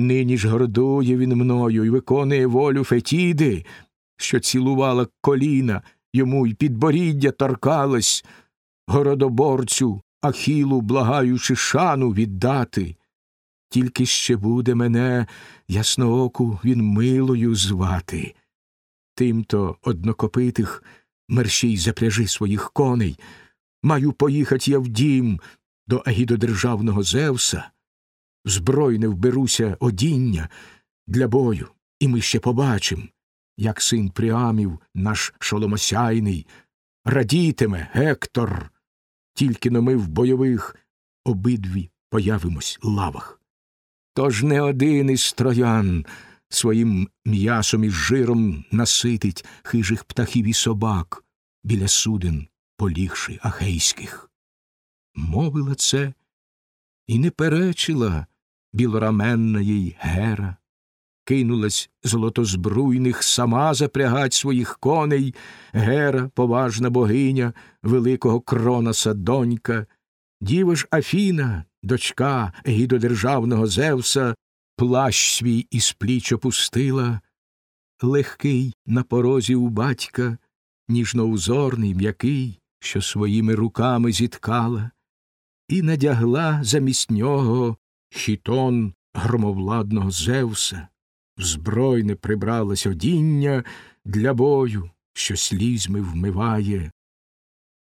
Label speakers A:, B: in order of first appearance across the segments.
A: Нині ж гордує він мною і виконує волю Фетіди, що цілувала коліна, йому й підборіддя торкалось, городоборцю, Ахілу, благаючи шану віддати. Тільки ще буде мене, яснооку, він милою звати. Тимто однокопитих мерщій запряжи своїх коней. Маю поїхать я в дім до агідодержавного Зевса. Збройне вберуся одіння для бою, і ми ще побачим, як син Пріамів, наш шоломосяйний, радітиме Гектор, тільки но ми в бойових обидві появимось лавах. Тож не один із троян своїм м'ясом і жиром наситить хижих птахів і собак біля суден, полігши ахейських. Мовила це і не перечила білораменна їй гера, кинулась золотозбруйних сама запрягать своїх коней, гера, поважна богиня, великого Кроноса донька, діва ж Афіна, дочка гідодержавного Зевса, плащ свій із пліч опустила, легкий на порозі у батька, ніжноузорний, м'який, що своїми руками зіткала, і надягла замість нього хітон громовладного Зевса, в збройне прибралось одіння для бою, що слізьми вмиває.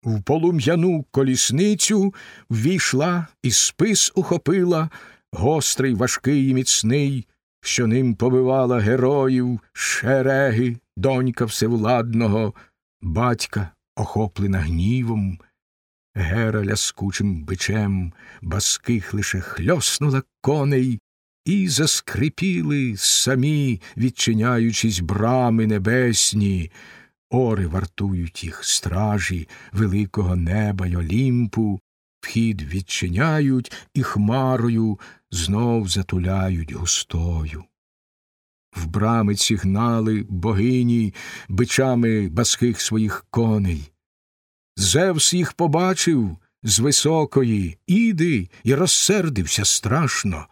A: В полум'яну колісницю ввійшла і спис ухопила, гострий, важкий і міцний, що ним побивала героїв, шереги, донька всевладного, батька, охоплена гнівом. Гера ляскучим бичем баских лише хльоснула коней, і заскрипіли самі, відчиняючись брами небесні, ори вартують їх стражі великого неба й Олімпу, вхід відчиняють і хмарою знов затуляють густою. В брами ці гнали богині бичами баских своїх коней. Зевс їх побачив з високої іди і розсердився страшно,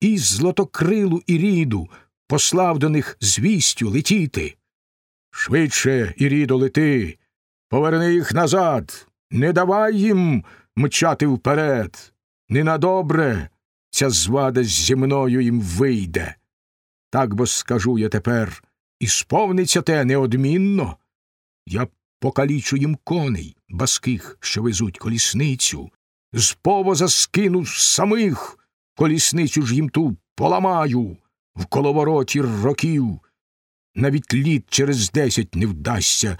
A: і злотокрилу Іріду послав до них звістю летіти. Швидше, Ірідо, лети, поверни їх назад, не давай їм мчати вперед. Не на добре ця звада зі мною їм вийде. Так бо скажу я тепер, і сповниться те неодмінно. Я покалічу їм коней баских, що везуть колісницю, з повоза скину самих, колісницю ж їм ту поламаю в коловороті років. Навіть літ через десять не вдасться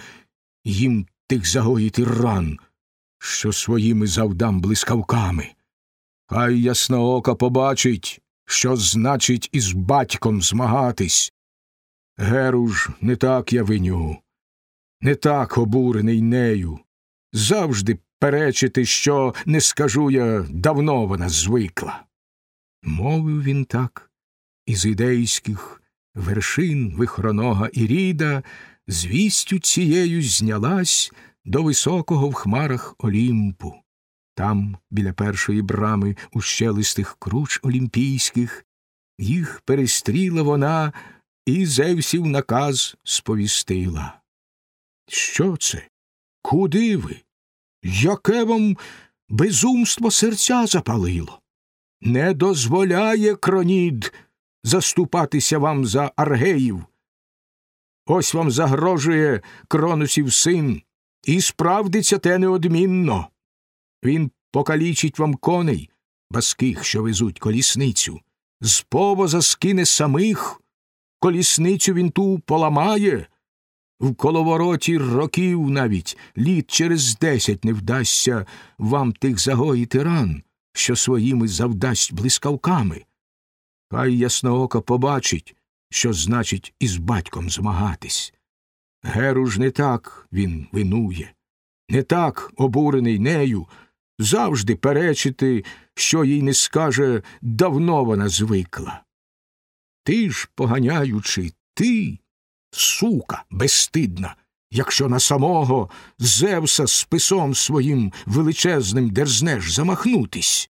A: їм тих загоїти ран, що своїми завдам блискавками. Хай ясноока побачить, що значить із батьком змагатись. Геру ж не так я виню не так обурений нею. Завжди перечити, що не скажу я, давно вона звикла. Мовив він так, із ідейських вершин вихронога Іріда звістю цією знялась до високого в хмарах Олімпу. Там, біля першої брами у щелистих круч олімпійських, їх перестріла вона і Зевсів наказ сповістила. Що це? Куди ви? Яке вам безумство серця запалило? Не дозволяє кронід заступатися вам за аргеїв. Ось вам загрожує кронусів син, і справдиться те неодмінно. Він покалічить вам коней, баских, що везуть колісницю, з повоза скине самих, колісницю він ту поламає, в коловороті років навіть літ через десять не вдасться вам тих загоїти ран, що своїми завдасть блискавками. Хай ясноока побачить, що значить із батьком змагатись. Геру ж не так він винує, не так обурений нею, завжди перечити, що їй не скаже, давно вона звикла. Ти ж, поганяючи, ти сука безстидна, якщо на самого Зевса з писом своїм величезним дерзнеш замахнутись.